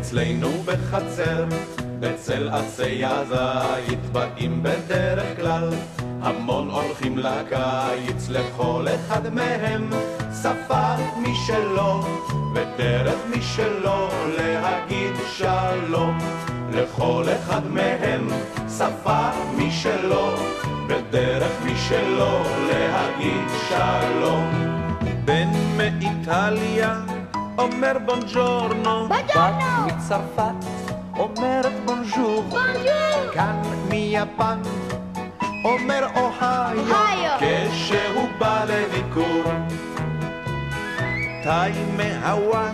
אצלנו בחצר, בצל עצי הזית באים בדרך כלל. המון הולכים לקיץ, לכל אחד מהם שפה משלו, ודרך משלו להגיד שלום. לכל אחד מהם שפה משלו, ודרך משלו להגיד שלום. בן מאיטליה אומר בונג'ורנו, בונג'ורנו! בת מצרפת אומרת בונז'ור, בונג'ור! כאן מיפן אומר אוהיו, אוהיו. כשהוא בא לביקור. תאי מהוואי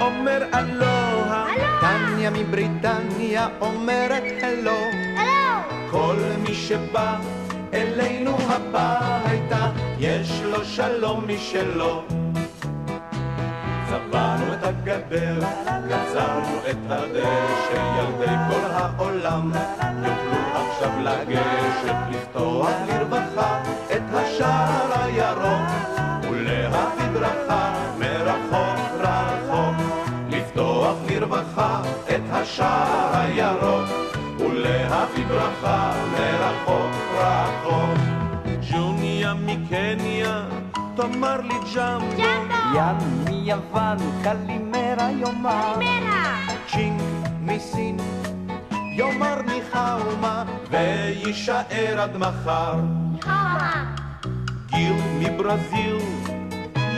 אומר אלוה. טניה מבריטניה אומרת הלו. הלו! כל מי שבא אלינו הביתה, יש לו שלום משלו. צבענו את הגדר, יצרנו את הדשא, ילדי כל העולם יוכלו עכשיו לגשת, לפתוח לרווחה את השער הירוק, ולהביא ברכה מרחוק רחוק, לפתוח לרווחה את השער הירוק, ולהביא ברכה מרחוק רחוק. ג'וניה מקניה, תאמר לי ג'מבו, ג'מבו! ים מיוון, קלימרה יאמר, מרה! צ'ינג מסין, יאמר ניחאומה, ויישאר עד מחר. הומה! גיל מברזיל,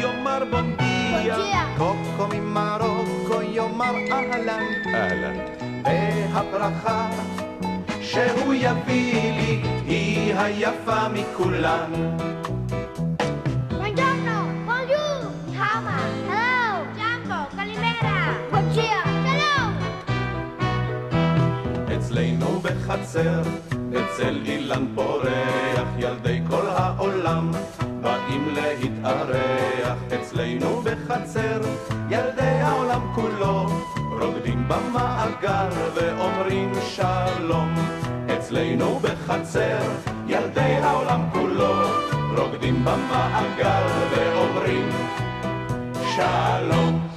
יאמר בונדיה. קוקו ממרוקו, יאמר אהלן, אהלן, והברכה שהוא יביא לי, היא היפה מכולן. בחצר, אצל אילן פורח, ילדי כל העולם באים להתארח. אצלנו בחצר, ילדי העולם כולו רוקדים במעגל ואומרים שלום. אצלנו בחצר, ילדי העולם כולו רוקדים במעגל ואומרים שלום.